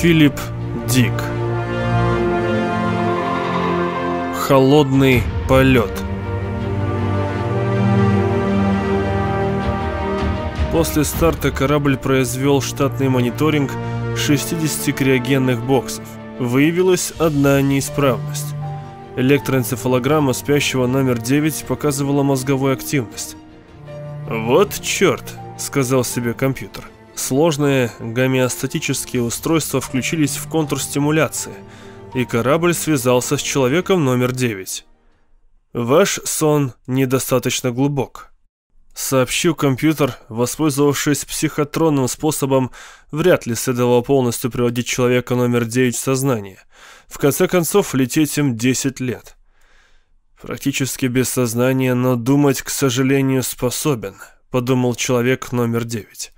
Филипп Дик Холодный полет После старта корабль произвел штатный мониторинг 60 криогенных боксов. Выявилась одна неисправность. Электроэнцефалограмма спящего номер 9 показывала мозговую активность. «Вот черт!» — сказал себе компьютер. Сложные гомеостатические устройства включились в контур стимуляции, и корабль связался с человеком номер 9. «Ваш сон недостаточно глубок», Сообщил компьютер, воспользовавшись психотронным способом, вряд ли следовало полностью приводить человека номер 9 в сознание. В конце концов, лететь им 10 лет. Практически без сознания, но думать, к сожалению, способен, подумал человек номер 9.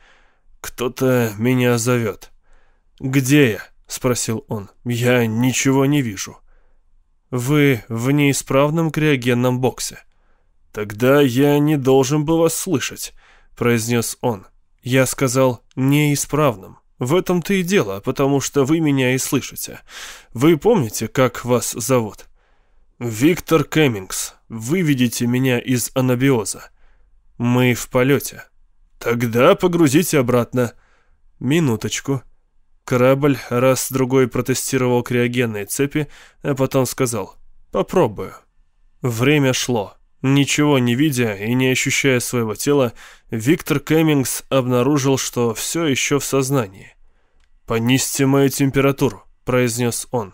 Кто-то меня зовет. «Где я?» — спросил он. «Я ничего не вижу». «Вы в неисправном криогенном боксе». «Тогда я не должен был вас слышать», — произнес он. Я сказал «неисправным». В этом-то и дело, потому что вы меня и слышите. Вы помните, как вас зовут? Виктор Кэммингс. Вы видите меня из анабиоза. Мы в полете. Тогда погрузите обратно. Минуточку. Корабль раз-другой протестировал криогенные цепи, а потом сказал «Попробую». Время шло. Ничего не видя и не ощущая своего тела, Виктор Кэммингс обнаружил, что все еще в сознании. «Понизьте мою температуру», — произнес он.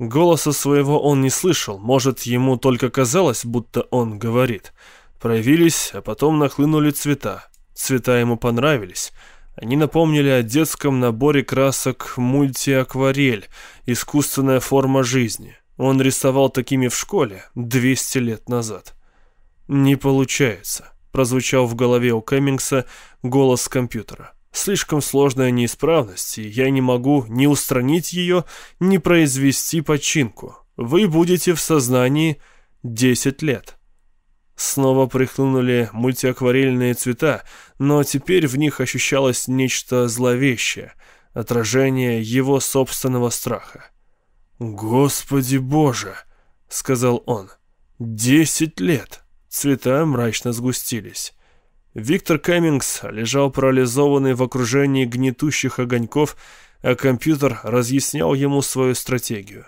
Голоса своего он не слышал, может, ему только казалось, будто он говорит. Проявились, а потом нахлынули цвета. Цвета ему понравились. Они напомнили о детском наборе красок мультиакварель, искусственная форма жизни. Он рисовал такими в школе 200 лет назад. «Не получается», — прозвучал в голове у Кэммингса голос компьютера. «Слишком сложная неисправность, и я не могу ни устранить ее, ни произвести починку. Вы будете в сознании 10 лет». Снова прихлынули мультиакварельные цвета, но теперь в них ощущалось нечто зловещее, отражение его собственного страха. «Господи Боже!» — сказал он. «Десять лет!» Цвета мрачно сгустились. Виктор Кэммингс лежал парализованный в окружении гнетущих огоньков, а компьютер разъяснял ему свою стратегию.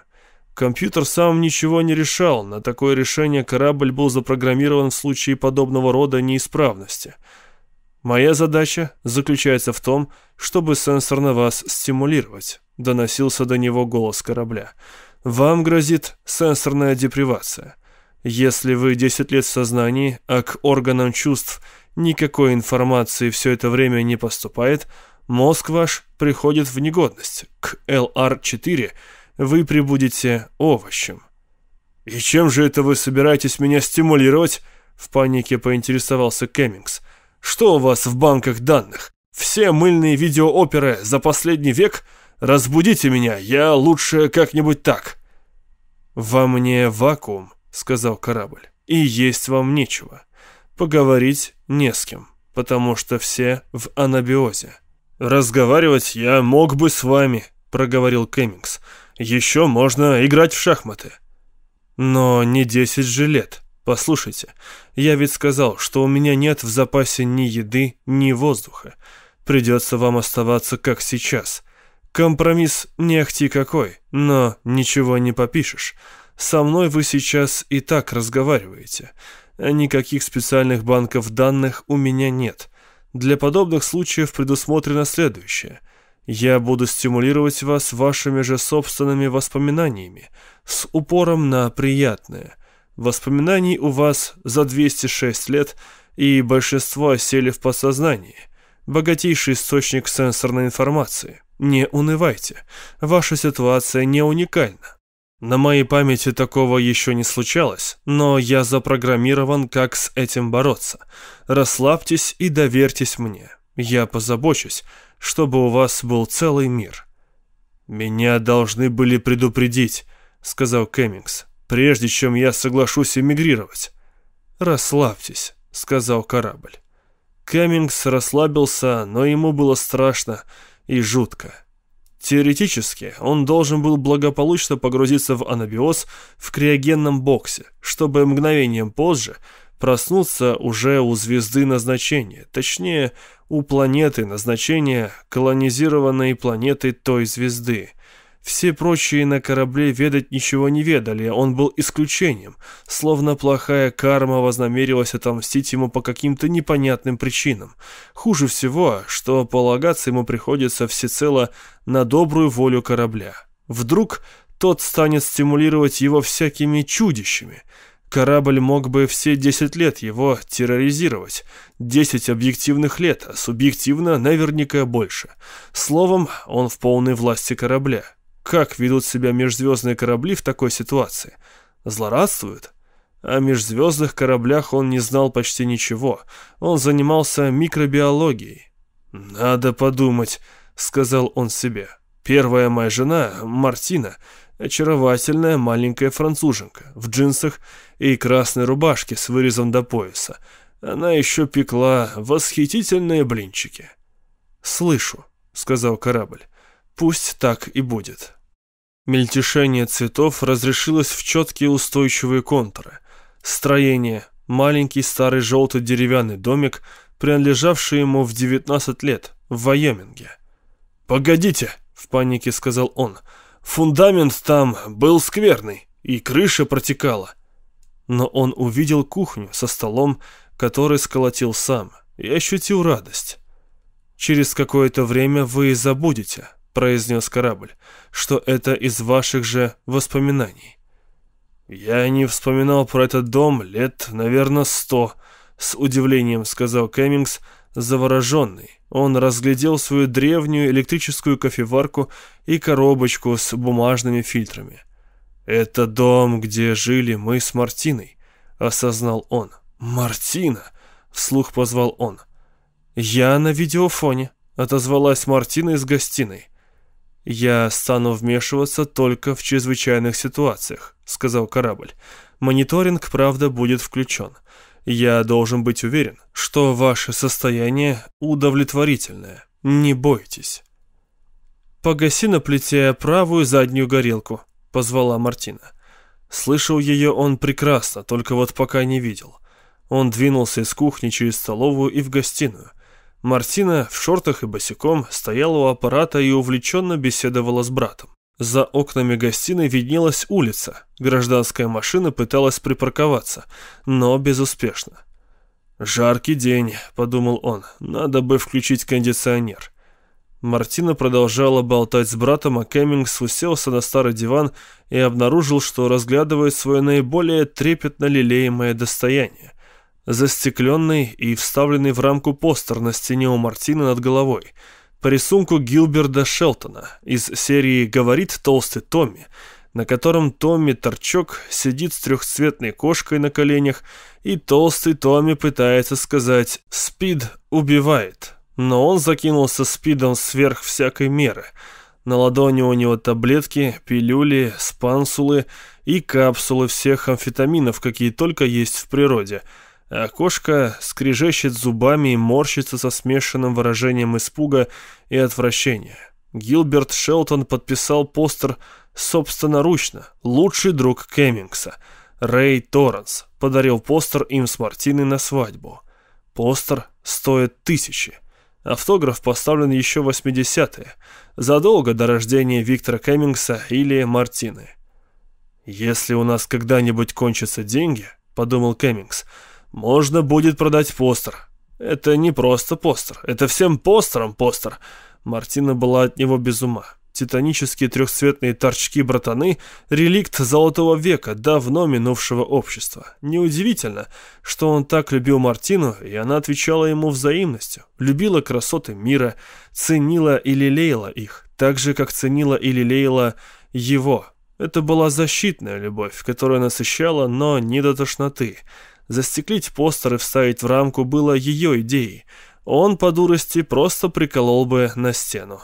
Компьютер сам ничего не решал, на такое решение корабль был запрограммирован в случае подобного рода неисправности. «Моя задача заключается в том, чтобы сенсорно вас стимулировать», — доносился до него голос корабля. «Вам грозит сенсорная депривация». Если вы 10 лет в сознании, а к органам чувств никакой информации все это время не поступает, мозг ваш приходит в негодность. К ЛР-4 вы прибудете овощем. «И чем же это вы собираетесь меня стимулировать?» В панике поинтересовался Кэммингс. «Что у вас в банках данных? Все мыльные видеооперы за последний век? Разбудите меня, я лучше как-нибудь так». «Во мне вакуум», сказал корабль. «И есть вам нечего. Поговорить не с кем, потому что все в анабиозе». «Разговаривать я мог бы с вами», — проговорил Кэммингс. «Еще можно играть в шахматы». «Но не десять же лет. Послушайте, я ведь сказал, что у меня нет в запасе ни еды, ни воздуха. Придется вам оставаться как сейчас. Компромисс не ахти какой, но ничего не попишешь. Со мной вы сейчас и так разговариваете. Никаких специальных банков данных у меня нет. Для подобных случаев предусмотрено следующее. Я буду стимулировать вас вашими же собственными воспоминаниями, с упором на приятное. Воспоминаний у вас за 206 лет, и большинство осели в подсознании. Богатейший источник сенсорной информации. Не унывайте. Ваша ситуация не уникальна. На моей памяти такого еще не случалось, но я запрограммирован, как с этим бороться. Расслабьтесь и доверьтесь мне. Я позабочусь, чтобы у вас был целый мир». «Меня должны были предупредить», — сказал Кэммингс, «прежде чем я соглашусь эмигрировать». «Расслабьтесь», — сказал корабль. Кэммингс расслабился, но ему было страшно и жутко. Теоретически, он должен был благополучно погрузиться в анабиоз в криогенном боксе, чтобы мгновением позже проснуться уже у звезды назначения, точнее, у планеты назначения, колонизированной планетой той звезды. Все прочие на корабле ведать ничего не ведали, он был исключением, словно плохая карма вознамерилась отомстить ему по каким-то непонятным причинам. Хуже всего, что полагаться ему приходится всецело на добрую волю корабля. Вдруг тот станет стимулировать его всякими чудищами. Корабль мог бы все 10 лет его терроризировать. 10 объективных лет, а субъективно наверняка больше. Словом, он в полной власти корабля. Как ведут себя межзвездные корабли в такой ситуации? Злорадствуют? О межзвездных кораблях он не знал почти ничего. Он занимался микробиологией. «Надо подумать», — сказал он себе. «Первая моя жена, Мартина, очаровательная маленькая француженка, в джинсах и красной рубашке с вырезом до пояса. Она еще пекла восхитительные блинчики». «Слышу», — сказал корабль. «Пусть так и будет». Мельтешение цветов разрешилось в четкие устойчивые контуры. Строение. Маленький старый желтый деревянный домик, принадлежавший ему в 19 лет, в Вайоминге. «Погодите!» — в панике сказал он. «Фундамент там был скверный, и крыша протекала». Но он увидел кухню со столом, который сколотил сам, и ощутил радость. «Через какое-то время вы забудете», произнес корабль, что это из ваших же воспоминаний. Я не вспоминал про этот дом лет, наверное, сто, с удивлением сказал Кэммингс, завороженный. Он разглядел свою древнюю электрическую кофеварку и коробочку с бумажными фильтрами. «Это дом, где жили мы с Мартиной», — осознал он. «Мартина!» — вслух позвал он. «Я на видеофоне», — отозвалась Мартина из гостиной. «Я стану вмешиваться только в чрезвычайных ситуациях», — сказал корабль. «Мониторинг, правда, будет включен. Я должен быть уверен, что ваше состояние удовлетворительное. Не бойтесь». «Погаси на плите правую заднюю горелку», — позвала Мартина. Слышал ее он прекрасно, только вот пока не видел. Он двинулся из кухни через столовую и в гостиную. Мартина в шортах и босиком стояла у аппарата и увлеченно беседовала с братом. За окнами гостиной виднелась улица. Гражданская машина пыталась припарковаться, но безуспешно. «Жаркий день», — подумал он, — «надо бы включить кондиционер». Мартина продолжала болтать с братом, а Кэммингс уселся на старый диван и обнаружил, что разглядывает свое наиболее трепетно лелеемое достояние застекленный и вставленный в рамку постер на стене у Мартины над головой, по рисунку Гилберда Шелтона из серии «Говорит толстый Томми», на котором Томми Торчок сидит с трехцветной кошкой на коленях, и толстый Томми пытается сказать «Спид убивает», но он закинулся спидом сверх всякой меры. На ладони у него таблетки, пилюли, спансулы и капсулы всех амфетаминов, какие только есть в природе – а кошка скрежещет зубами и морщится со смешанным выражением испуга и отвращения. Гилберт Шелтон подписал постер собственноручно. Лучший друг Кеммингса, Рэй Торренс, подарил постер им с Мартиной на свадьбу. Постер стоит тысячи. Автограф поставлен еще в 80-е, задолго до рождения Виктора Кеммингса или Мартины. «Если у нас когда-нибудь кончатся деньги», — подумал Кеммингс, — можно будет продать постер. Это не просто постер, это всем постером постер. Мартина была от него без ума. Титанические трехцветные торчки-братаны – реликт золотого века, давно минувшего общества. Неудивительно, что он так любил Мартину, и она отвечала ему взаимностью. Любила красоты мира, ценила и лелеяла их, так же, как ценила и лелеяла его. Это была защитная любовь, которая насыщала, но не до тошноты – Застеклить постер и вставить в рамку было ее идеей. Он по дурости просто приколол бы на стену.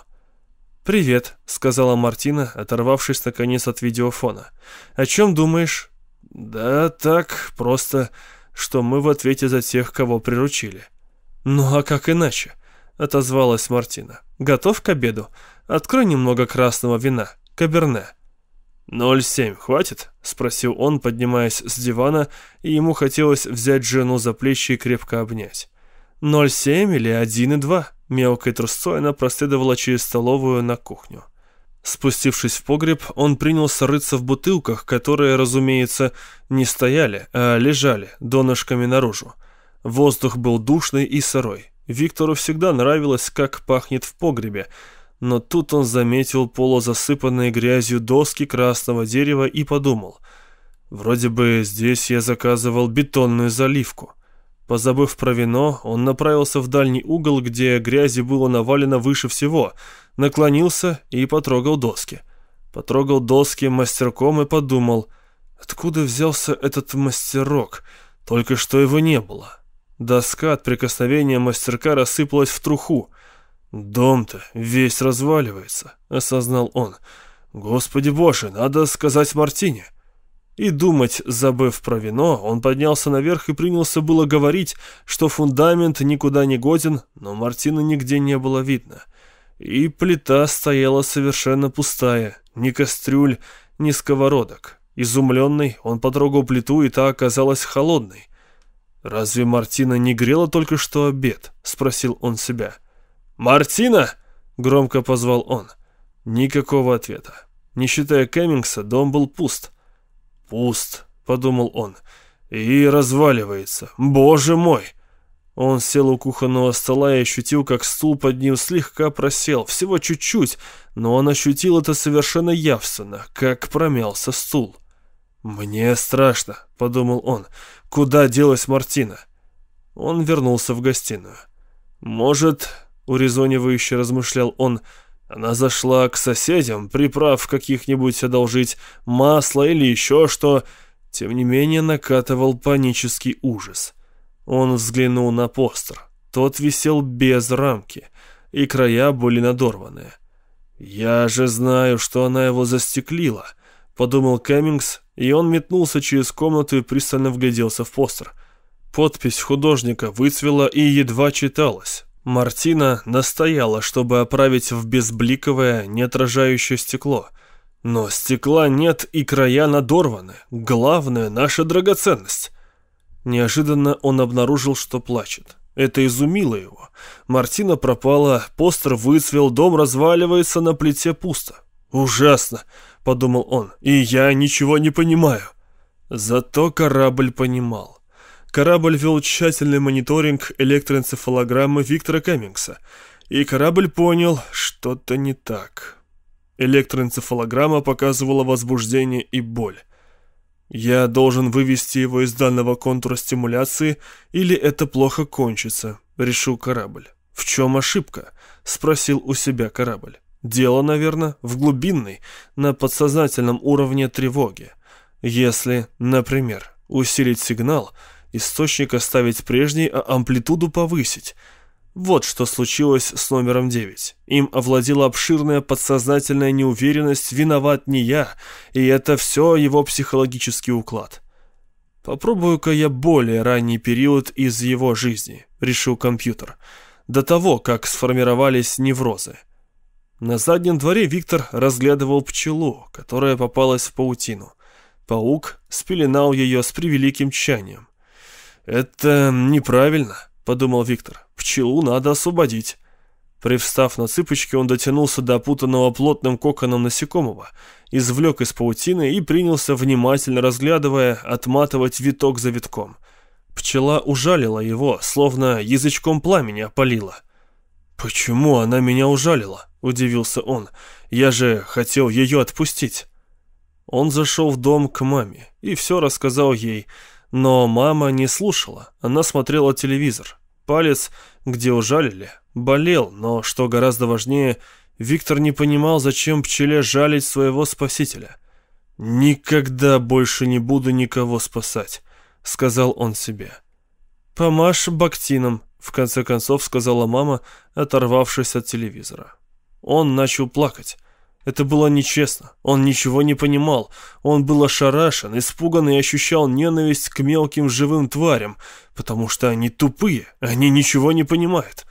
«Привет», — сказала Мартина, оторвавшись наконец от видеофона. «О чем думаешь?» «Да так, просто, что мы в ответе за тех, кого приручили». «Ну а как иначе?» — отозвалась Мартина. «Готов к обеду? Открой немного красного вина, каберне». «Ноль семь, хватит?» — спросил он, поднимаясь с дивана, и ему хотелось взять жену за плечи и крепко обнять. «Ноль семь или один и два?» Мелкой трусцой она проследовала через столовую на кухню. Спустившись в погреб, он принялся рыться в бутылках, которые, разумеется, не стояли, а лежали донышками наружу. Воздух был душный и сырой. Виктору всегда нравилось, как пахнет в погребе, но тут он заметил полузасыпанные грязью доски красного дерева и подумал, вроде бы здесь я заказывал бетонную заливку. Позабыв про вино, он направился в дальний угол, где грязи было навалено выше всего, наклонился и потрогал доски. Потрогал доски мастерком и подумал, откуда взялся этот мастерок, только что его не было. Доска от прикосновения мастерка рассыпалась в труху. «Дом-то весь разваливается», — осознал он. «Господи боже, надо сказать Мартине». И думать, забыв про вино, он поднялся наверх и принялся было говорить, что фундамент никуда не годен, но Мартина нигде не было видно. И плита стояла совершенно пустая, ни кастрюль, ни сковородок. Изумленный, он потрогал плиту, и та оказалась холодной. «Разве Мартина не грела только что обед?» — спросил он себя. «Мартина!» — громко позвал он. Никакого ответа. Не считая Кэммингса, дом был пуст. «Пуст», — подумал он, — «и разваливается. Боже мой!» Он сел у кухонного стола и ощутил, как стул под ним слегка просел, всего чуть-чуть, но он ощутил это совершенно явственно, как промялся стул. «Мне страшно», — подумал он, — «куда делась Мартина?» Он вернулся в гостиную. «Может, — урезонивающе размышлял он, — она зашла к соседям, приправ каких-нибудь одолжить, масло или еще что. Тем не менее накатывал панический ужас. Он взглянул на постер. Тот висел без рамки, и края были надорваны. «Я же знаю, что она его застеклила», — подумал Кэммингс, и он метнулся через комнату и пристально вгляделся в постер. Подпись художника выцвела и едва читалась. Мартина настояла, чтобы оправить в безбликовое, неотражающее стекло. Но стекла нет и края надорваны. Главное — наша драгоценность. Неожиданно он обнаружил, что плачет. Это изумило его. Мартина пропала, постер выцвел, дом разваливается, на плите пусто. «Ужасно!» — подумал он. «И я ничего не понимаю». Зато корабль понимал. Корабль вел тщательный мониторинг электроэнцефалограммы Виктора Каммингса, и корабль понял, что-то не так. Электроэнцефалограмма показывала возбуждение и боль. «Я должен вывести его из данного контура стимуляции, или это плохо кончится», — решил корабль. «В чем ошибка?» — спросил у себя корабль. «Дело, наверное, в глубинной, на подсознательном уровне тревоги. Если, например, усилить сигнал — Источник оставить прежний, а амплитуду повысить. Вот что случилось с номером 9. Им овладела обширная подсознательная неуверенность «виноват не я», и это все его психологический уклад. «Попробую-ка я более ранний период из его жизни», — решил компьютер, до того, как сформировались неврозы. На заднем дворе Виктор разглядывал пчелу, которая попалась в паутину. Паук спеленал ее с превеликим тщанием. «Это неправильно», — подумал Виктор. «Пчелу надо освободить». Привстав на цыпочки, он дотянулся до опутанного плотным коконом насекомого, извлек из паутины и принялся, внимательно разглядывая, отматывать виток за витком. Пчела ужалила его, словно язычком пламени опалила. «Почему она меня ужалила?» — удивился он. «Я же хотел ее отпустить». Он зашел в дом к маме и все рассказал ей, но мама не слушала, она смотрела телевизор. Палец, где ужалили, болел, но, что гораздо важнее, Виктор не понимал, зачем пчеле жалить своего спасителя. «Никогда больше не буду никого спасать», — сказал он себе. «Помашь бактином», — в конце концов сказала мама, оторвавшись от телевизора. Он начал плакать. Это было нечестно. Он ничего не понимал. Он был ошарашен, испуган и ощущал ненависть к мелким живым тварям, потому что они тупые, они ничего не понимают.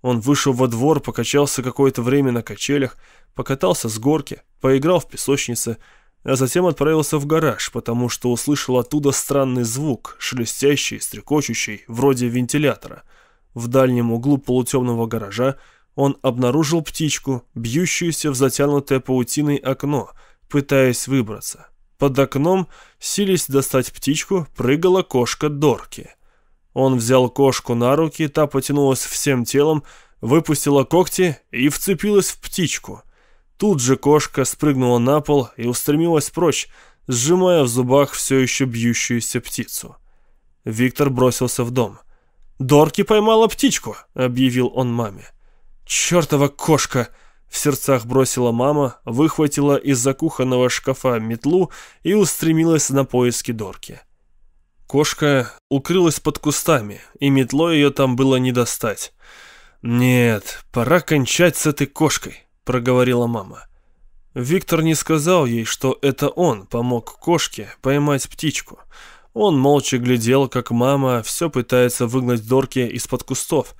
Он вышел во двор, покачался какое-то время на качелях, покатался с горки, поиграл в песочнице, а затем отправился в гараж, потому что услышал оттуда странный звук, шелестящий, стрекочущий, вроде вентилятора. В дальнем углу полутемного гаража он обнаружил птичку, бьющуюся в затянутое паутиной окно, пытаясь выбраться. Под окном, сились достать птичку, прыгала кошка Дорки. Он взял кошку на руки, та потянулась всем телом, выпустила когти и вцепилась в птичку. Тут же кошка спрыгнула на пол и устремилась прочь, сжимая в зубах все еще бьющуюся птицу. Виктор бросился в дом. «Дорки поймала птичку», — объявил он маме. «Чертова кошка!» — в сердцах бросила мама, выхватила из-за кухонного шкафа метлу и устремилась на поиски Дорки. Кошка укрылась под кустами, и метлой ее там было не достать. «Нет, пора кончать с этой кошкой», — проговорила мама. Виктор не сказал ей, что это он помог кошке поймать птичку. Он молча глядел, как мама все пытается выгнать Дорки из-под кустов,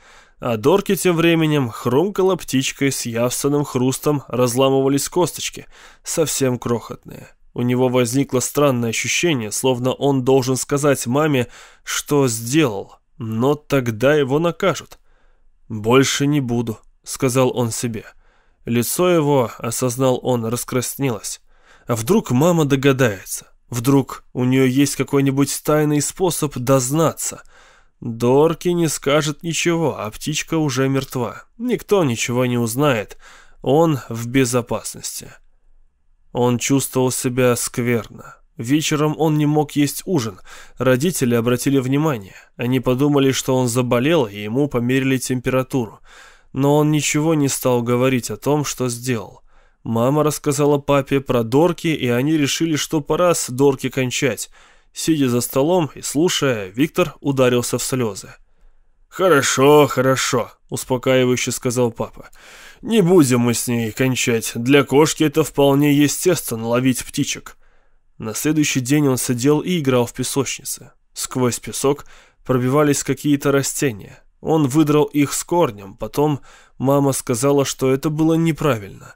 а Дорки тем временем хрумкала птичкой с явственным хрустом, разламывались косточки, совсем крохотные. У него возникло странное ощущение, словно он должен сказать маме, что сделал, но тогда его накажут. «Больше не буду», — сказал он себе. Лицо его, осознал он, раскраснелось. А вдруг мама догадается? Вдруг у нее есть какой-нибудь тайный способ дознаться? Дорки не скажет ничего, а птичка уже мертва. Никто ничего не узнает. Он в безопасности. Он чувствовал себя скверно. Вечером он не мог есть ужин. Родители обратили внимание. Они подумали, что он заболел, и ему померили температуру. Но он ничего не стал говорить о том, что сделал. Мама рассказала папе про Дорки, и они решили, что пора с Дорки кончать. Сидя за столом и слушая, Виктор ударился в слезы. «Хорошо, хорошо», — успокаивающе сказал папа. Не будем мы с ней кончать. Для кошки это вполне естественно ловить птичек. На следующий день он сидел и играл в песочнице. Сквозь песок пробивались какие-то растения. Он выдрал их с корнем, потом мама сказала, что это было неправильно.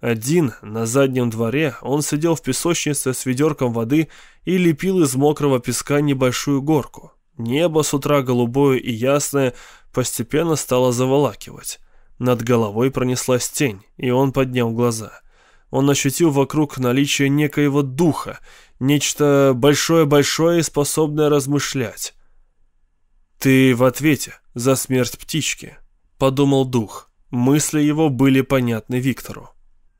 Один, на заднем дворе, он сидел в песочнице с ведерком воды и лепил из мокрого песка небольшую горку. Небо с утра голубое и ясное постепенно стало заволакивать. Над головой пронеслась тень, и он поднял глаза. Он ощутил вокруг наличие некоего духа, нечто большое-большое и способное размышлять. «Ты в ответе за смерть птички», — подумал дух. Мысли его были понятны Виктору.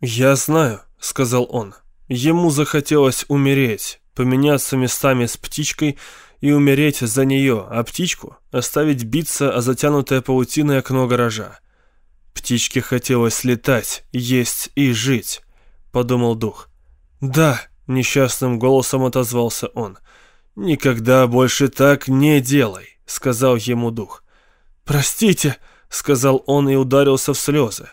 «Я знаю», — сказал он. Ему захотелось умереть, поменяться местами с птичкой и умереть за нее, а птичку оставить биться о затянутое паутиной окно гаража. Птичке хотелось летать, есть и жить, подумал дух. Да, несчастным голосом отозвался он. Никогда больше так не делай, сказал ему дух. Простите, сказал он и ударился в слезы.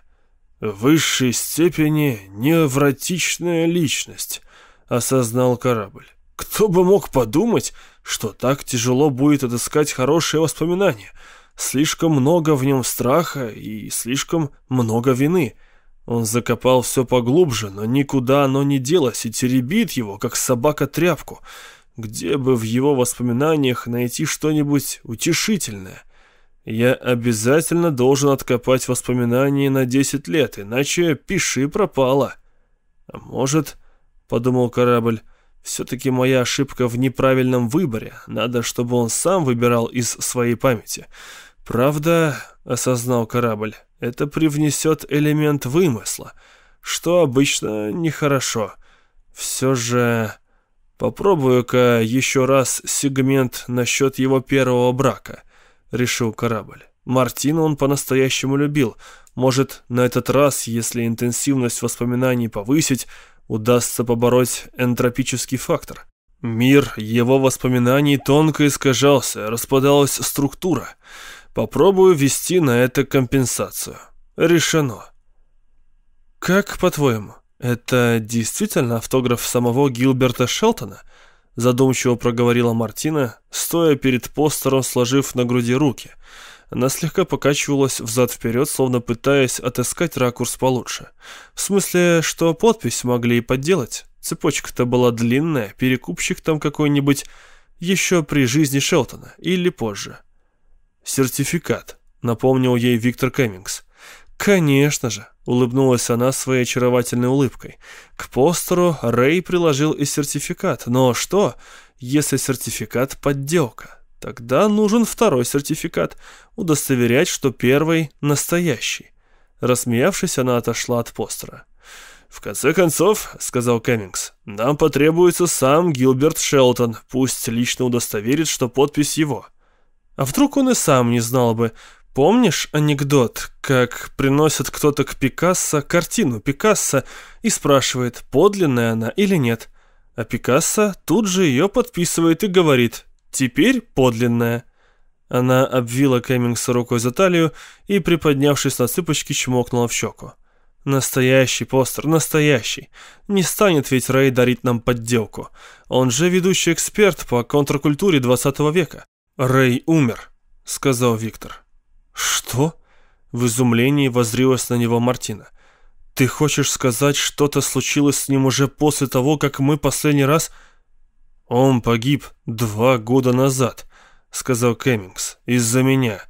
В высшей степени невротичная личность, осознал корабль. Кто бы мог подумать, что так тяжело будет отыскать хорошие воспоминания — Слишком много в нем страха и слишком много вины. Он закопал все поглубже, но никуда оно не делось и теребит его, как собака тряпку. Где бы в его воспоминаниях найти что-нибудь утешительное? Я обязательно должен откопать воспоминания на 10 лет, иначе пиши пропало. А может, подумал корабль, все-таки моя ошибка в неправильном выборе. Надо, чтобы он сам выбирал из своей памяти. Правда, осознал корабль, это привнесет элемент вымысла, что обычно нехорошо. Все же... Попробую-ка еще раз сегмент насчет его первого брака, решил корабль. Мартина он по-настоящему любил. Может, на этот раз, если интенсивность воспоминаний повысить, удастся побороть энтропический фактор. Мир его воспоминаний тонко искажался, распадалась структура. Попробую ввести на это компенсацию. Решено. Как, по-твоему, это действительно автограф самого Гилберта Шелтона? Задумчиво проговорила Мартина, стоя перед постером, сложив на груди руки. Она слегка покачивалась взад-вперед, словно пытаясь отыскать ракурс получше. В смысле, что подпись могли и подделать. Цепочка-то была длинная, перекупщик там какой-нибудь еще при жизни Шелтона или позже. «Сертификат», — напомнил ей Виктор Кэммингс. «Конечно же», — улыбнулась она своей очаровательной улыбкой. К постеру Рэй приложил и сертификат. Но что, если сертификат — подделка? Тогда нужен второй сертификат, удостоверять, что первый настоящий. Рассмеявшись, она отошла от постера. «В конце концов», — сказал Кэммингс, — «нам потребуется сам Гилберт Шелтон, пусть лично удостоверит, что подпись его». А вдруг он и сам не знал бы. Помнишь анекдот, как приносит кто-то к Пикассо картину Пикассо и спрашивает, подлинная она или нет? А Пикассо тут же ее подписывает и говорит Теперь подлинная. Она обвила Кэммингса рукой за талию и, приподнявшись на цыпочки, чмокнула в щеку. Настоящий постер, настоящий. Не станет ведь Рэй дарить нам подделку. Он же ведущий эксперт по контркультуре 20 века. Рэй умер, сказал Виктор. Что? В изумлении возрилась на него Мартина. Ты хочешь сказать, что-то случилось с ним уже после того, как мы последний раз... «Он погиб два года назад», — сказал Кэммингс, — «из-за меня.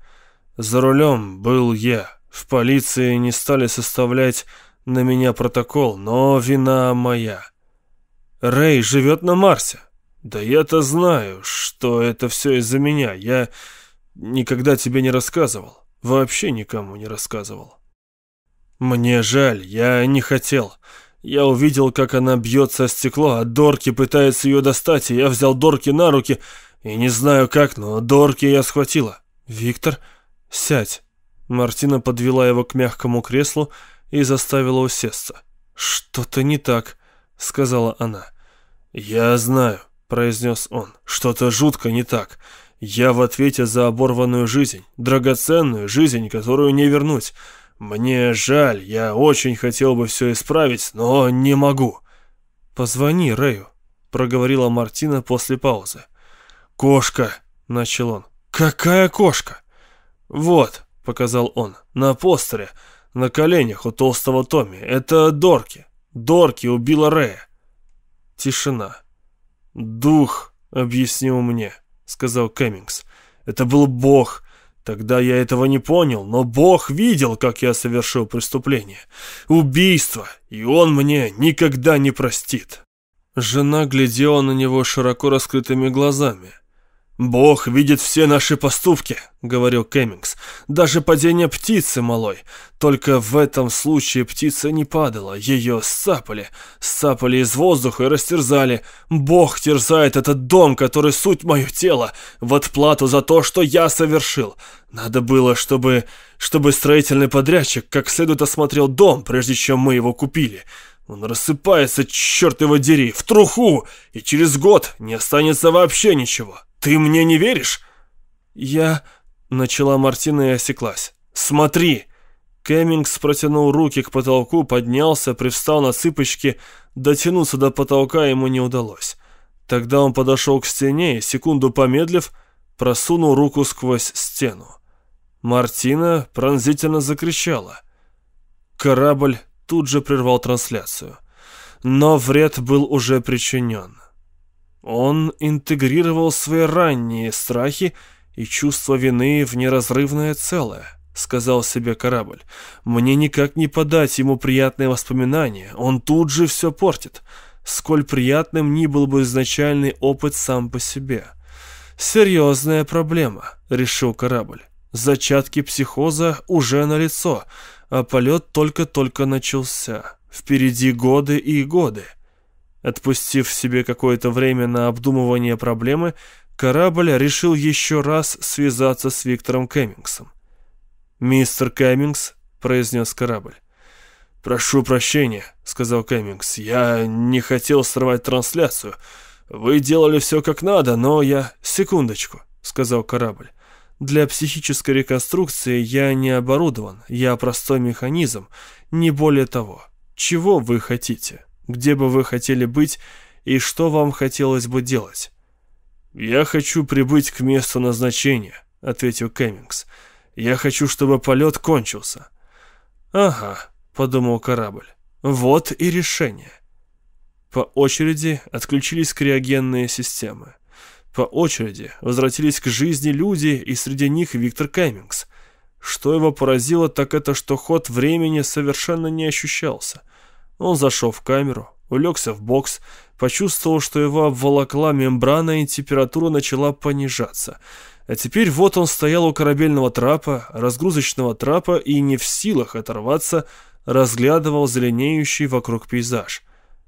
За рулем был я. В полиции не стали составлять на меня протокол, но вина моя. Рэй живет на Марсе. Да я-то знаю, что это все из-за меня. Я никогда тебе не рассказывал. Вообще никому не рассказывал. Мне жаль, я не хотел. Я увидел, как она бьется о стекло, а Дорки пытается ее достать, и я взял Дорки на руки, и не знаю как, но Дорки я схватила. «Виктор, сядь». Мартина подвела его к мягкому креслу и заставила усесться. «Что-то не так», — сказала она. «Я знаю», — произнес он, — «что-то жутко не так. Я в ответе за оборванную жизнь, драгоценную жизнь, которую не вернуть. «Мне жаль, я очень хотел бы все исправить, но не могу». «Позвони Рэю», — проговорила Мартина после паузы. «Кошка», — начал он. «Какая кошка?» «Вот», — показал он, — «на постере, на коленях у толстого Томми. Это Дорки. Дорки убила Рэя». Тишина. «Дух», — объяснил мне, — сказал Кэммингс. «Это был Бог, Тогда я этого не понял, но Бог видел, как я совершил преступление. Убийство, и Он мне никогда не простит. Жена глядела на него широко раскрытыми глазами. «Бог видит все наши поступки», — говорил Кэммингс. «Даже падение птицы малой. Только в этом случае птица не падала. Ее сцапали. Сцапали из воздуха и растерзали. Бог терзает этот дом, который суть мое тело, в отплату за то, что я совершил. Надо было, чтобы... чтобы строительный подрядчик как следует осмотрел дом, прежде чем мы его купили». Он рассыпается, черт его дери, в труху, и через год не останется вообще ничего. «Ты мне не веришь?» «Я...» — начала Мартина и осеклась. «Смотри!» Кэммингс протянул руки к потолку, поднялся, привстал на цыпочки. Дотянуться до потолка ему не удалось. Тогда он подошел к стене и, секунду помедлив, просунул руку сквозь стену. Мартина пронзительно закричала. Корабль тут же прервал трансляцию. Но вред был уже причинен. Он интегрировал свои ранние страхи и чувство вины в неразрывное целое, сказал себе корабль. Мне никак не подать ему приятные воспоминания, он тут же все портит, сколь приятным ни был бы изначальный опыт сам по себе. Серьезная проблема, решил корабль. Зачатки психоза уже налицо, а полет только-только начался. Впереди годы и годы. Отпустив себе какое-то время на обдумывание проблемы, корабль решил еще раз связаться с Виктором Кэммингсом. «Мистер Кэммингс», — произнес корабль. «Прошу прощения», — сказал Кэммингс. «Я не хотел срывать трансляцию. Вы делали все как надо, но я...» «Секундочку», — сказал корабль. «Для психической реконструкции я не оборудован. Я простой механизм, не более того. Чего вы хотите?» Где бы вы хотели быть и что вам хотелось бы делать. «Я хочу прибыть к месту назначения», — ответил Кэммингс. Я хочу, чтобы полет кончился. Ага, подумал корабль. Вот и решение. По очереди отключились криогенные системы. По очереди возвратились к жизни люди, и среди них Виктор Кэммингс. Что его поразило, так это, что ход времени совершенно не ощущался. Он зашел в камеру, улегся в бокс, почувствовал, что его обволокла мембрана и температура начала понижаться. А теперь вот он стоял у корабельного трапа, разгрузочного трапа и не в силах оторваться, разглядывал зеленеющий вокруг пейзаж.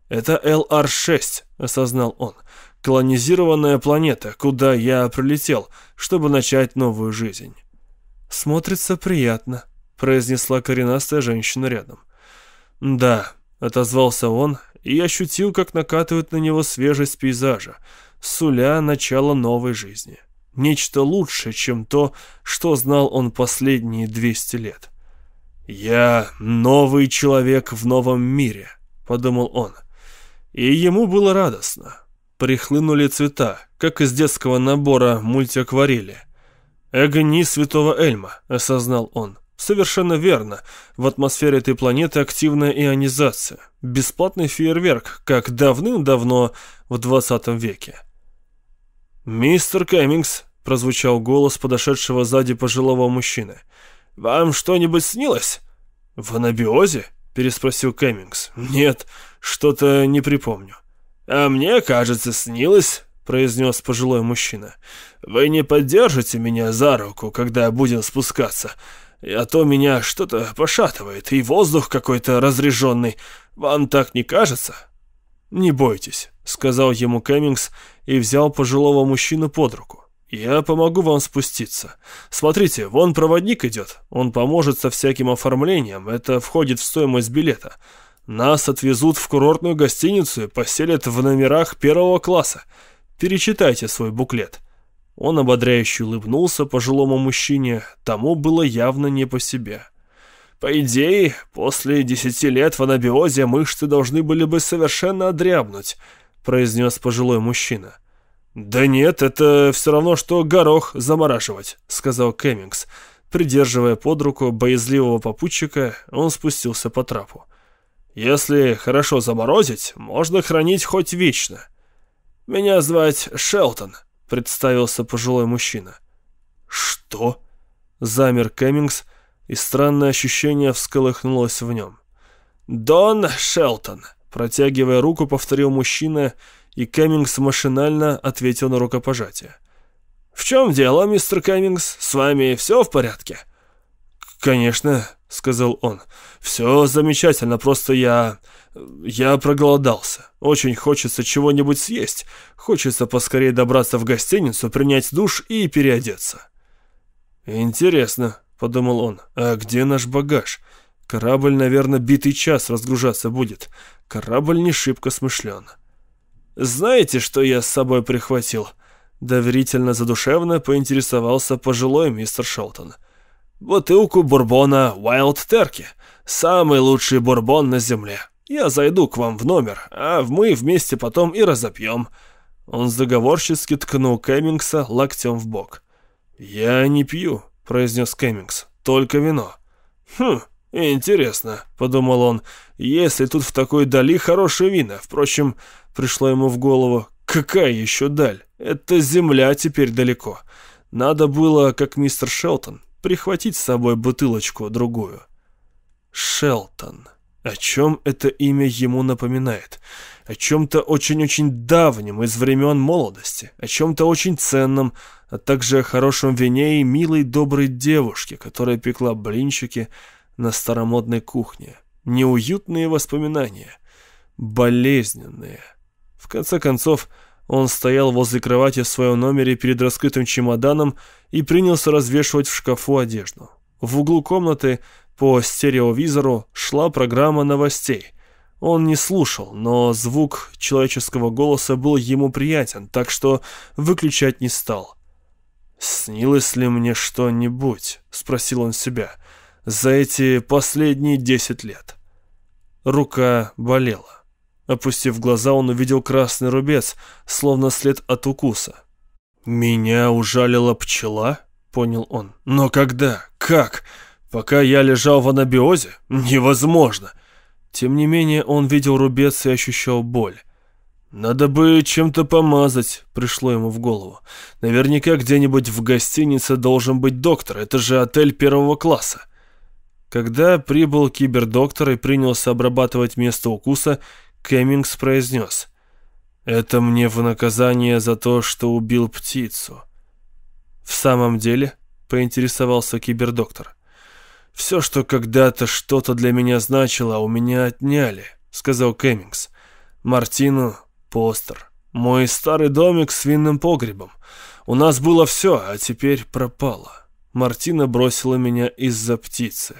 «Это ЛР-6», — осознал он, — «колонизированная планета, куда я прилетел, чтобы начать новую жизнь». «Смотрится приятно», — произнесла коренастая женщина рядом. «Да», — отозвался он и ощутил, как накатывает на него свежесть пейзажа, суля начало новой жизни. Нечто лучшее, чем то, что знал он последние 200 лет. «Я новый человек в новом мире», — подумал он. И ему было радостно. Прихлынули цвета, как из детского набора мультиакварели. «Огни святого Эльма», — осознал он. Совершенно верно. В атмосфере этой планеты активная ионизация. Бесплатный фейерверк, как давным-давно в 20 веке. «Мистер Кэммингс», — прозвучал голос подошедшего сзади пожилого мужчины. «Вам что-нибудь снилось?» «В анабиозе?» — переспросил Кэммингс. «Нет, что-то не припомню». «А мне, кажется, снилось», — произнес пожилой мужчина. «Вы не поддержите меня за руку, когда будем спускаться?» А то меня что-то пошатывает, и воздух какой-то разреженный. Вам так не кажется?» «Не бойтесь», — сказал ему Кэммингс и взял пожилого мужчину под руку. «Я помогу вам спуститься. Смотрите, вон проводник идет. Он поможет со всяким оформлением. Это входит в стоимость билета. Нас отвезут в курортную гостиницу и поселят в номерах первого класса. Перечитайте свой буклет». Он ободряюще улыбнулся пожилому мужчине, тому было явно не по себе. По идее, после десяти лет в анабиозе мышцы должны были бы совершенно одрябнуть, произнес пожилой мужчина. «Да нет, это все равно, что горох замораживать», — сказал Кэммингс. Придерживая под руку боязливого попутчика, он спустился по трапу. «Если хорошо заморозить, можно хранить хоть вечно. Меня звать Шелтон», представился пожилой мужчина. «Что?» — замер Кэммингс, и странное ощущение всколыхнулось в нем. «Дон Шелтон», — протягивая руку, повторил мужчина, и Кэммингс машинально ответил на рукопожатие. «В чем дело, мистер Кэммингс? С вами все в порядке?» «Конечно», — сказал он. «Все замечательно, просто я... Я проголодался. Очень хочется чего-нибудь съесть. Хочется поскорее добраться в гостиницу, принять душ и переодеться. Интересно, подумал он, а где наш багаж? Корабль, наверное, битый час разгружаться будет. Корабль не шибко смышлен. Знаете, что я с собой прихватил? Доверительно задушевно поинтересовался пожилой мистер Шелтон. Бутылку бурбона Wild Turkey. Самый лучший бурбон на земле. Я зайду к вам в номер, а мы вместе потом и разопьем». Он заговорчески ткнул Кэммингса локтем в бок. «Я не пью», — произнес Кэммингс, — «только вино». «Хм, интересно», — подумал он, — «если тут в такой дали хорошее вина». Впрочем, пришло ему в голову, какая еще даль? Это земля теперь далеко. Надо было, как мистер Шелтон, прихватить с собой бутылочку-другую. Шелтон. О чем это имя ему напоминает? О чем-то очень-очень давнем, из времен молодости, о чем-то очень ценном, а также о хорошем вине и милой доброй девушке, которая пекла блинчики на старомодной кухне. Неуютные воспоминания, болезненные. В конце концов, он стоял возле кровати в своем номере перед раскрытым чемоданом и принялся развешивать в шкафу одежду. В углу комнаты по стереовизору шла программа новостей. Он не слушал, но звук человеческого голоса был ему приятен, так что выключать не стал. «Снилось ли мне что-нибудь?» — спросил он себя. «За эти последние десять лет». Рука болела. Опустив глаза, он увидел красный рубец, словно след от укуса. «Меня ужалила пчела?» понял он. «Но когда? Как? Пока я лежал в анабиозе? Невозможно!» Тем не менее, он видел рубец и ощущал боль. «Надо бы чем-то помазать», — пришло ему в голову. «Наверняка где-нибудь в гостинице должен быть доктор. Это же отель первого класса». Когда прибыл кибердоктор и принялся обрабатывать место укуса, Кэммингс произнес. «Это мне в наказание за то, что убил птицу». «В самом деле?» — поинтересовался кибердоктор. «Все, что когда-то что-то для меня значило, у меня отняли», — сказал Кэммингс. «Мартину Постер. Мой старый домик с винным погребом. У нас было все, а теперь пропало. Мартина бросила меня из-за птицы.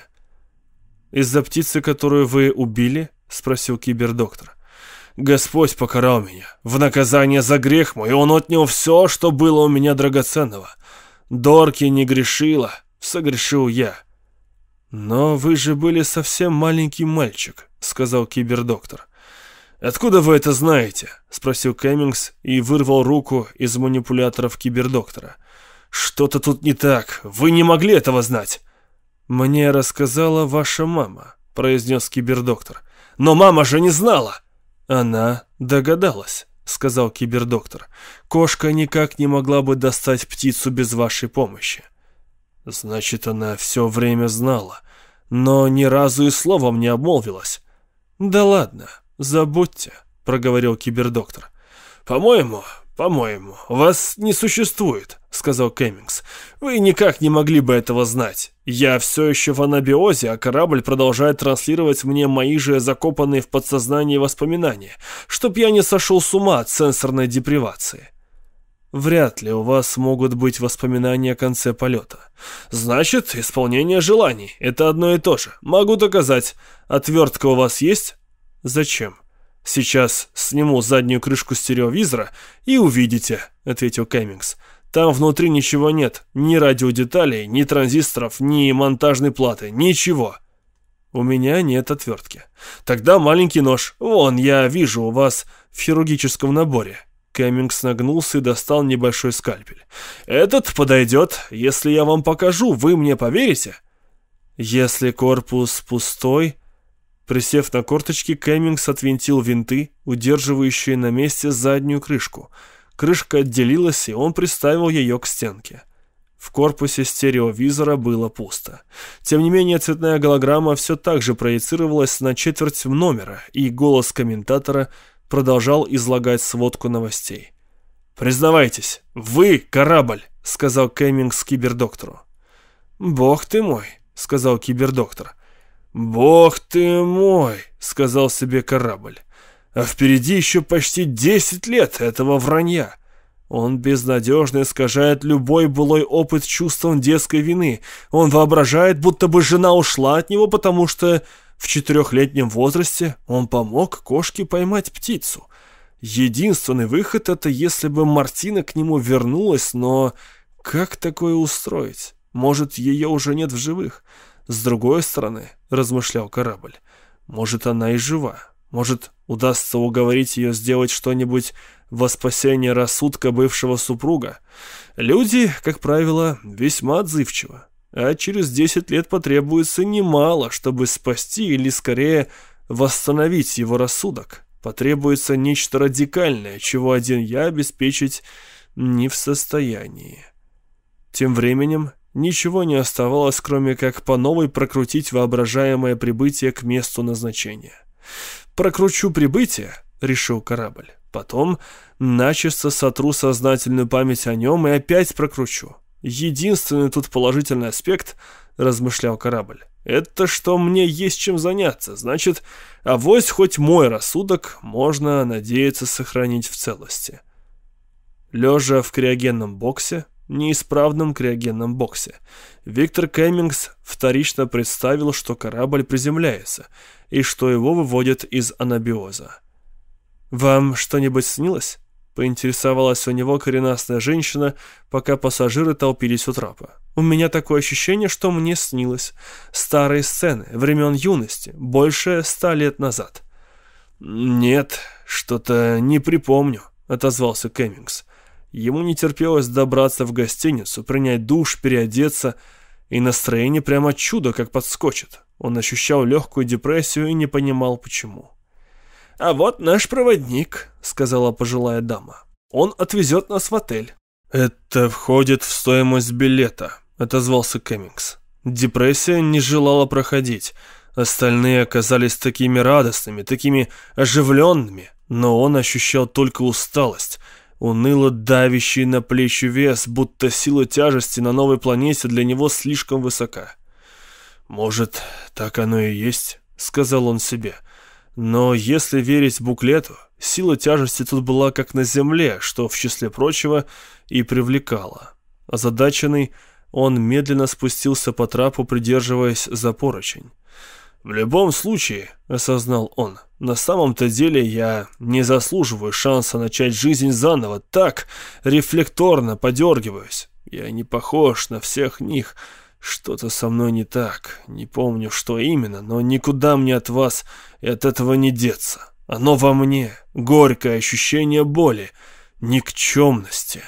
«Из-за птицы, которую вы убили?» — спросил кибердоктор. «Господь покарал меня. В наказание за грех мой он отнял все, что было у меня драгоценного. Дорки не грешила, согрешил я». «Но вы же были совсем маленький мальчик», — сказал кибердоктор. «Откуда вы это знаете?» — спросил Кэммингс и вырвал руку из манипуляторов кибердоктора. «Что-то тут не так. Вы не могли этого знать!» «Мне рассказала ваша мама», — произнес кибердоктор. «Но мама же не знала!» «Она догадалась», — сказал кибердоктор. «Кошка никак не могла бы достать птицу без вашей помощи». «Значит, она все время знала, но ни разу и словом не обмолвилась». «Да ладно, «Забудьте», — проговорил кибердоктор. «По-моему, по-моему, вас не существует», — сказал Кэммингс. «Вы никак не могли бы этого знать. Я все еще в анабиозе, а корабль продолжает транслировать мне мои же закопанные в подсознании воспоминания, чтоб я не сошел с ума от сенсорной депривации». Вряд ли у вас могут быть воспоминания о конце полета. Значит, исполнение желаний. Это одно и то же. Могу доказать. Отвертка у вас есть? «Зачем?» «Сейчас сниму заднюю крышку стереовизора и увидите», — ответил Кэммингс. «Там внутри ничего нет. Ни радиодеталей, ни транзисторов, ни монтажной платы. Ничего». «У меня нет отвертки». «Тогда маленький нож. Вон, я вижу у вас в хирургическом наборе». Кэммингс нагнулся и достал небольшой скальпель. «Этот подойдет. Если я вам покажу, вы мне поверите?» «Если корпус пустой...» Присев на корточки, Кэммингс отвинтил винты, удерживающие на месте заднюю крышку. Крышка отделилась, и он приставил ее к стенке. В корпусе стереовизора было пусто. Тем не менее, цветная голограмма все так же проецировалась на четверть номера, и голос комментатора продолжал излагать сводку новостей. «Признавайтесь, вы корабль», — сказал Кэммингс кибердоктору. «Бог ты мой», — сказал кибердоктор. «Бог ты мой!» — сказал себе корабль. «А впереди еще почти десять лет этого вранья!» Он безнадежно искажает любой былой опыт чувством детской вины. Он воображает, будто бы жена ушла от него, потому что в четырехлетнем возрасте он помог кошке поймать птицу. Единственный выход — это если бы Мартина к нему вернулась, но как такое устроить? Может, ее уже нет в живых? С другой стороны, размышлял корабль, может, она и жива. Может, удастся уговорить ее сделать что-нибудь во спасение рассудка бывшего супруга. Люди, как правило, весьма отзывчивы. А через 10 лет потребуется немало, чтобы спасти или, скорее, восстановить его рассудок. Потребуется нечто радикальное, чего один я обеспечить не в состоянии. Тем временем Ничего не оставалось, кроме как по новой прокрутить воображаемое прибытие к месту назначения. «Прокручу прибытие», — решил корабль. «Потом начисто сотру сознательную память о нем и опять прокручу. Единственный тут положительный аспект, — размышлял корабль, — это что мне есть чем заняться. Значит, авось хоть мой рассудок можно надеяться сохранить в целости». Лежа в криогенном боксе, неисправном криогенном боксе. Виктор Кэммингс вторично представил, что корабль приземляется и что его выводят из анабиоза. «Вам что-нибудь снилось?» — поинтересовалась у него коренастая женщина, пока пассажиры толпились у трапа. «У меня такое ощущение, что мне снилось. Старые сцены, времен юности, больше ста лет назад». «Нет, что-то не припомню», — отозвался Кэммингс. Ему не терпелось добраться в гостиницу, принять душ, переодеться, и настроение прямо чудо как подскочит. Он ощущал легкую депрессию и не понимал, почему. «А вот наш проводник», — сказала пожилая дама. «Он отвезет нас в отель». «Это входит в стоимость билета», — отозвался Кэммингс. Депрессия не желала проходить. Остальные оказались такими радостными, такими оживленными, но он ощущал только усталость, уныло давящий на плечи вес, будто сила тяжести на новой планете для него слишком высока. «Может, так оно и есть», — сказал он себе. Но если верить буклету, сила тяжести тут была как на Земле, что, в числе прочего, и привлекала. Озадаченный, он медленно спустился по трапу, придерживаясь за поручень. «В любом случае», — осознал он, — «на самом-то деле я не заслуживаю шанса начать жизнь заново, так, рефлекторно подергиваюсь. Я не похож на всех них. Что-то со мной не так, не помню, что именно, но никуда мне от вас и от этого не деться. Оно во мне, горькое ощущение боли, никчемности».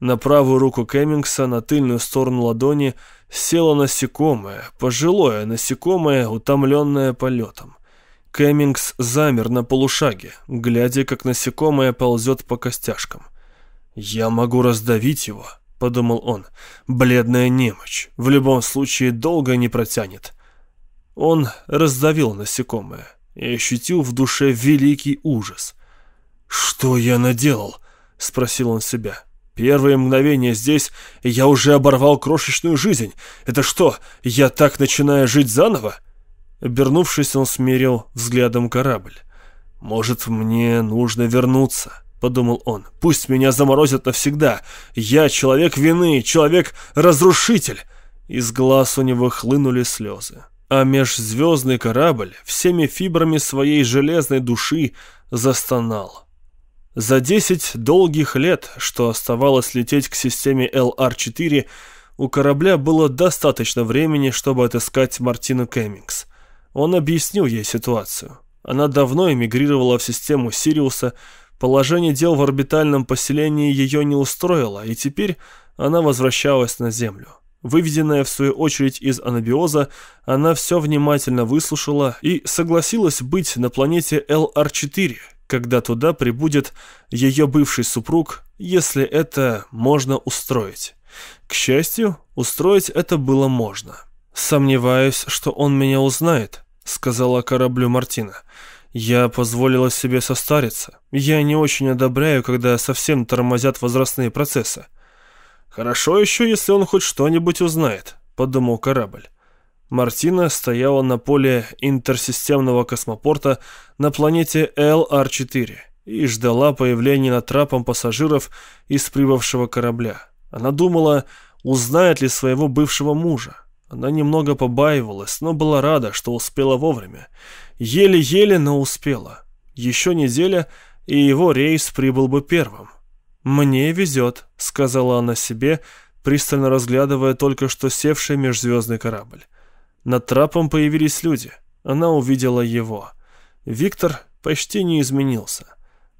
На правую руку Кэммингса, на тыльную сторону ладони, село насекомое, пожилое насекомое, утомленное полетом. Кэммингс замер на полушаге, глядя, как насекомое ползет по костяшкам. «Я могу раздавить его», — подумал он. «Бледная немочь. В любом случае долго не протянет». Он раздавил насекомое и ощутил в душе великий ужас. «Что я наделал?» — спросил он себя. Первые мгновения здесь, я уже оборвал крошечную жизнь. Это что, я так начинаю жить заново? Обернувшись, он смирил взглядом корабль. «Может, мне нужно вернуться?» — подумал он. «Пусть меня заморозят навсегда. Я человек вины, человек-разрушитель». Из глаз у него хлынули слезы. А межзвездный корабль всеми фибрами своей железной души застонал. За 10 долгих лет, что оставалось лететь к системе LR-4, у корабля было достаточно времени, чтобы отыскать Мартину Кэммингс. Он объяснил ей ситуацию. Она давно эмигрировала в систему Сириуса, положение дел в орбитальном поселении ее не устроило, и теперь она возвращалась на Землю. Выведенная в свою очередь из анабиоза, она все внимательно выслушала и согласилась быть на планете LR-4, когда туда прибудет ее бывший супруг, если это можно устроить. К счастью, устроить это было можно. «Сомневаюсь, что он меня узнает», — сказала кораблю Мартина. «Я позволила себе состариться. Я не очень одобряю, когда совсем тормозят возрастные процессы». «Хорошо еще, если он хоть что-нибудь узнает», — подумал корабль. Мартина стояла на поле интерсистемного космопорта на планете LR-4 и ждала появления над трапом пассажиров из прибывшего корабля. Она думала, узнает ли своего бывшего мужа. Она немного побаивалась, но была рада, что успела вовремя. Еле-еле, но успела. Еще неделя, и его рейс прибыл бы первым. «Мне везет», — сказала она себе, пристально разглядывая только что севший межзвездный корабль. Над трапом появились люди. Она увидела его. Виктор почти не изменился.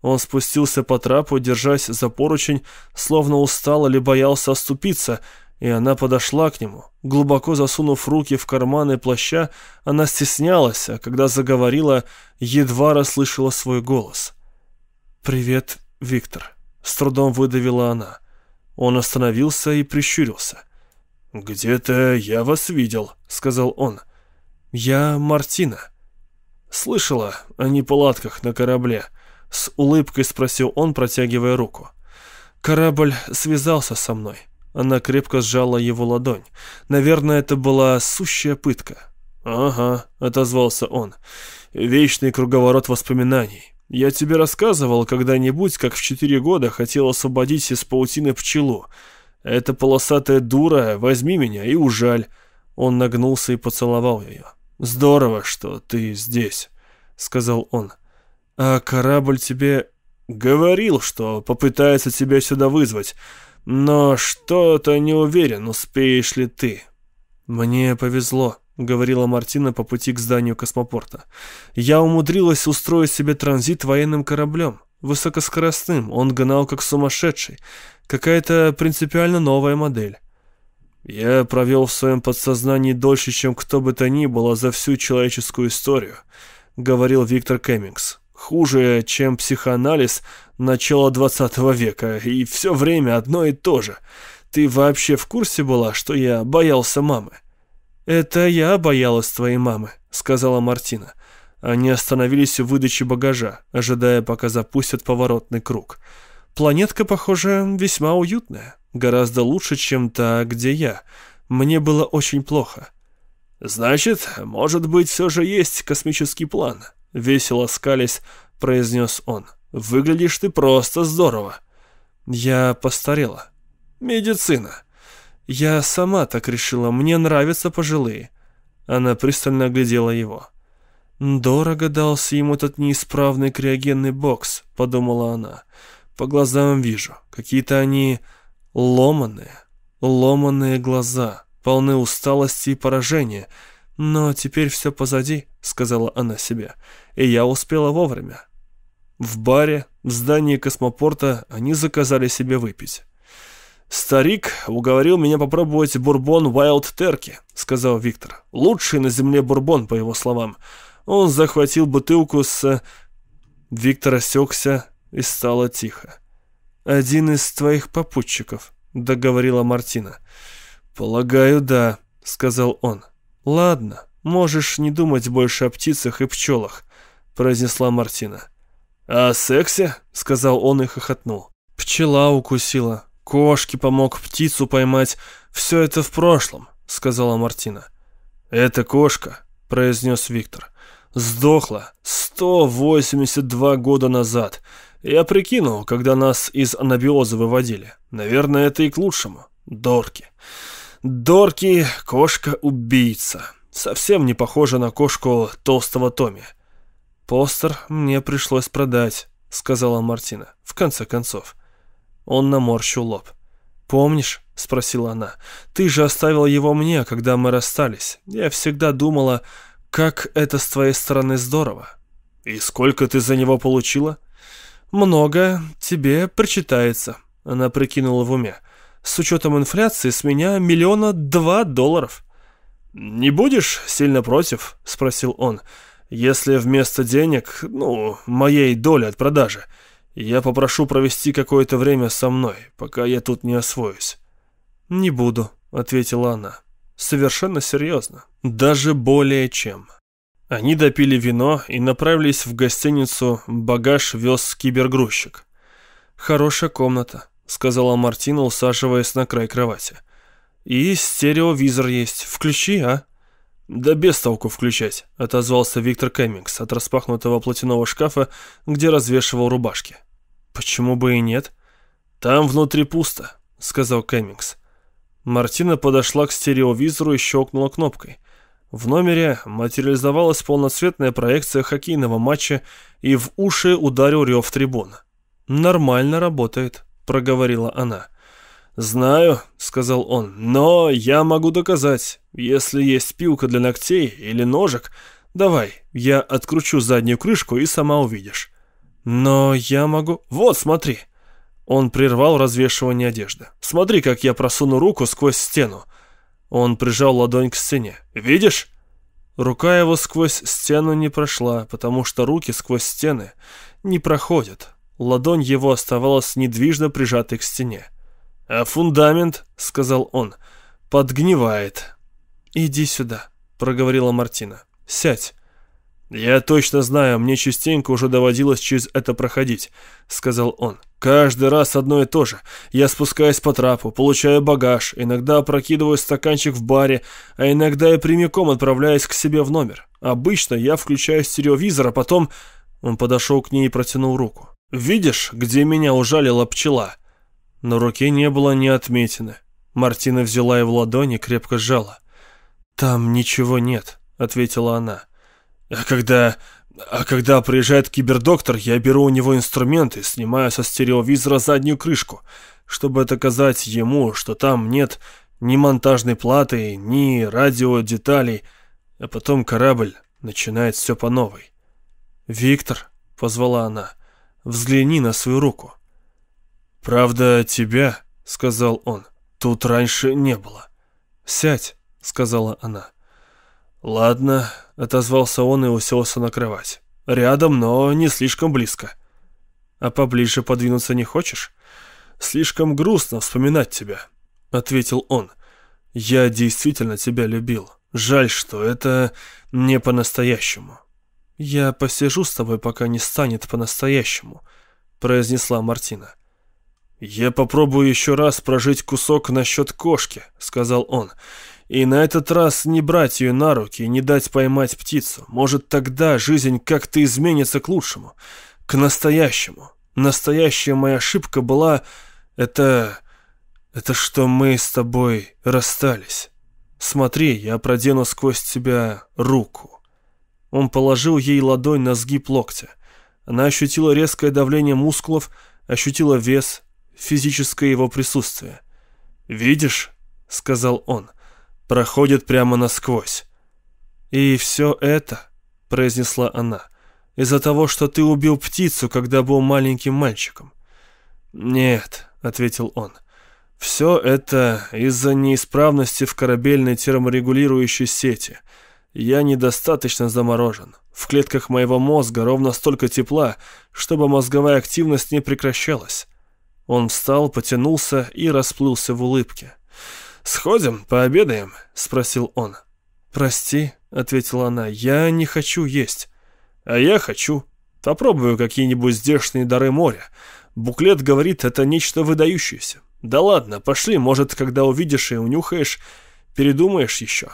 Он спустился по трапу, держась за поручень, словно устал или боялся оступиться, и она подошла к нему. Глубоко засунув руки в карманы плаща, она стеснялась, а когда заговорила, едва расслышала свой голос. «Привет, Виктор», — с трудом выдавила она. Он остановился и прищурился. «Где-то я вас видел», — сказал он. «Я Мартина». «Слышала о неполадках на корабле?» — с улыбкой спросил он, протягивая руку. «Корабль связался со мной». Она крепко сжала его ладонь. Наверное, это была сущая пытка. «Ага», — отозвался он. «Вечный круговорот воспоминаний. Я тебе рассказывал когда-нибудь, как в четыре года хотел освободить из паутины пчелу. «Эта полосатая дура, возьми меня и ужаль». Он нагнулся и поцеловал ее. «Здорово, что ты здесь», — сказал он. «А корабль тебе говорил, что попытается тебя сюда вызвать, но что-то не уверен, успеешь ли ты». «Мне повезло», — говорила Мартина по пути к зданию космопорта. «Я умудрилась устроить себе транзит военным кораблем. Высокоскоростным, он гнал как сумасшедший. Какая-то принципиально новая модель. Я провел в своем подсознании дольше, чем кто бы то ни было за всю человеческую историю, говорил Виктор Кэммингс. Хуже, чем психоанализ начала 20 века, и все время одно и то же. Ты вообще в курсе была, что я боялся мамы? Это я боялась твоей мамы, сказала Мартина. Они остановились у выдачи багажа, ожидая, пока запустят поворотный круг. Планетка, похоже, весьма уютная. Гораздо лучше, чем та, где я. Мне было очень плохо. «Значит, может быть, все же есть космический план», — весело скались, произнес он. «Выглядишь ты просто здорово». Я постарела. «Медицина». Я сама так решила, мне нравятся пожилые. Она пристально оглядела его. «Дорого дался ему этот неисправный криогенный бокс», — подумала она. «По глазам вижу. Какие-то они ломаные, ломаные глаза, полны усталости и поражения. Но теперь все позади», — сказала она себе. «И я успела вовремя». В баре, в здании космопорта они заказали себе выпить. «Старик уговорил меня попробовать бурбон Wild Терки», — сказал Виктор. «Лучший на земле бурбон, по его словам». Он захватил бутылку с... Виктор осекся и стало тихо. «Один из твоих попутчиков», — договорила Мартина. «Полагаю, да», — сказал он. «Ладно, можешь не думать больше о птицах и пчелах», — произнесла Мартина. «О сексе?» — сказал он и хохотнул. «Пчела укусила, кошки помог птицу поймать. Все это в прошлом», — сказала Мартина. «Это кошка», — произнес Виктор сдохла 182 года назад. Я прикинул, когда нас из анабиоза выводили. Наверное, это и к лучшему. Дорки. Дорки — кошка-убийца. Совсем не похожа на кошку толстого Томми. «Постер мне пришлось продать», — сказала Мартина. «В конце концов». Он наморщил лоб. «Помнишь?» — спросила она. «Ты же оставил его мне, когда мы расстались. Я всегда думала, как это с твоей стороны здорово. И сколько ты за него получила? Много. Тебе причитается. Она прикинула в уме. С учетом инфляции с меня миллиона два долларов. «Не будешь сильно против?» — спросил он. «Если вместо денег, ну, моей доли от продажи, я попрошу провести какое-то время со мной, пока я тут не освоюсь». «Не буду», — ответила она. Совершенно серьезно. Даже более чем. Они допили вино и направились в гостиницу «Багаж вез кибергрузчик». «Хорошая комната», — сказала Мартина, усаживаясь на край кровати. «И стереовизор есть. Включи, а?» «Да без толку включать», — отозвался Виктор Кэммингс от распахнутого платяного шкафа, где развешивал рубашки. «Почему бы и нет?» «Там внутри пусто», — сказал Кэммингс. Мартина подошла к стереовизору и щелкнула кнопкой. В номере материализовалась полноцветная проекция хоккейного матча, и в уши ударил рев трибун. «Нормально работает», — проговорила она. «Знаю», — сказал он, — «но я могу доказать. Если есть пилка для ногтей или ножек, давай, я откручу заднюю крышку и сама увидишь». «Но я могу...» «Вот, смотри». Он прервал развешивание одежды. «Смотри, как я просуну руку сквозь стену». Он прижал ладонь к стене. «Видишь?» Рука его сквозь стену не прошла, потому что руки сквозь стены не проходят. Ладонь его оставалась недвижно прижатой к стене. «А фундамент», — сказал он, — «подгнивает». «Иди сюда», — проговорила Мартина. «Сядь». «Я точно знаю, мне частенько уже доводилось через это проходить», — сказал он. «Каждый раз одно и то же. Я спускаюсь по трапу, получаю багаж, иногда опрокидываю стаканчик в баре, а иногда я прямиком отправляюсь к себе в номер. Обычно я включаю стереовизор, а потом...» Он подошел к ней и протянул руку. «Видишь, где меня ужалила пчела?» На руке не было ни отметины. Мартина взяла его ладони и крепко сжала. «Там ничего нет», — ответила она. А когда... А когда приезжает кибердоктор, я беру у него инструменты, снимаю со стереовизора заднюю крышку, чтобы доказать ему, что там нет ни монтажной платы, ни радиодеталей, а потом корабль начинает все по новой. «Виктор», — позвала она, — Взгляни на свою руку». «Правда, тебя», — сказал он, — «тут раньше не было». «Сядь», — сказала она. «Ладно», — отозвался он и уселся на кровать. «Рядом, но не слишком близко». «А поближе подвинуться не хочешь?» «Слишком грустно вспоминать тебя», — ответил он. «Я действительно тебя любил. Жаль, что это не по-настоящему». «Я посижу с тобой, пока не станет по-настоящему», — произнесла Мартина. «Я попробую еще раз прожить кусок насчет кошки», — сказал он. «И на этот раз не брать ее на руки и не дать поймать птицу. Может, тогда жизнь как-то изменится к лучшему, к настоящему. Настоящая моя ошибка была... Это... это что мы с тобой расстались. Смотри, я продену сквозь тебя руку». Он положил ей ладонь на сгиб локтя. Она ощутила резкое давление мускулов, ощутила вес, физическое его присутствие. «Видишь?» — сказал он. «Проходит прямо насквозь». «И все это», — произнесла она, — «из-за того, что ты убил птицу, когда был маленьким мальчиком». «Нет», — ответил он, — «все это из-за неисправности в корабельной терморегулирующей сети. Я недостаточно заморожен. В клетках моего мозга ровно столько тепла, чтобы мозговая активность не прекращалась. Он встал, потянулся и расплылся в улыбке. «Сходим, пообедаем?» — спросил он. «Прости», — ответила она, — «я не хочу есть». «А я хочу. Попробую какие-нибудь здешние дары моря. Буклет говорит, это нечто выдающееся. Да ладно, пошли, может, когда увидишь и унюхаешь, передумаешь еще».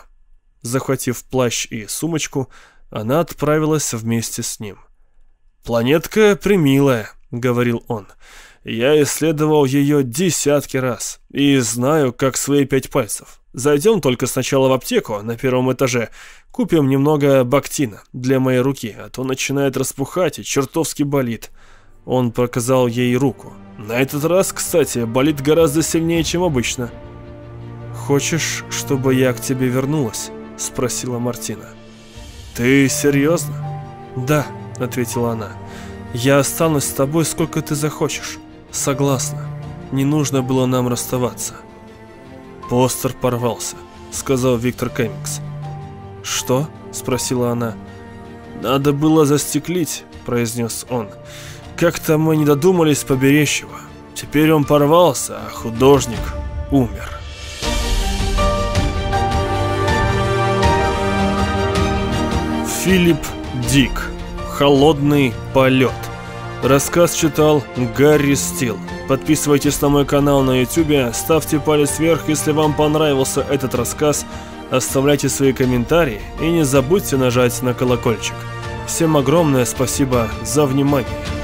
Захватив плащ и сумочку, она отправилась вместе с ним. «Планетка примилая», — говорил он. Я исследовал ее десятки раз и знаю, как свои пять пальцев. Зайдем только сначала в аптеку на первом этаже, купим немного бактина для моей руки, а то начинает распухать и чертовски болит. Он показал ей руку. На этот раз, кстати, болит гораздо сильнее, чем обычно. «Хочешь, чтобы я к тебе вернулась?» – спросила Мартина. «Ты серьезно?» «Да», – ответила она. «Я останусь с тобой, сколько ты захочешь». Согласна. Не нужно было нам расставаться. Постер порвался, сказал Виктор Кэммингс. Что? спросила она. Надо было застеклить, произнес он. Как-то мы не додумались поберечь его. Теперь он порвался, а художник умер. Филипп Дик. Холодный полет. Рассказ читал Гарри Стил. Подписывайтесь на мой канал на YouTube, ставьте палец вверх, если вам понравился этот рассказ, оставляйте свои комментарии и не забудьте нажать на колокольчик. Всем огромное спасибо за внимание.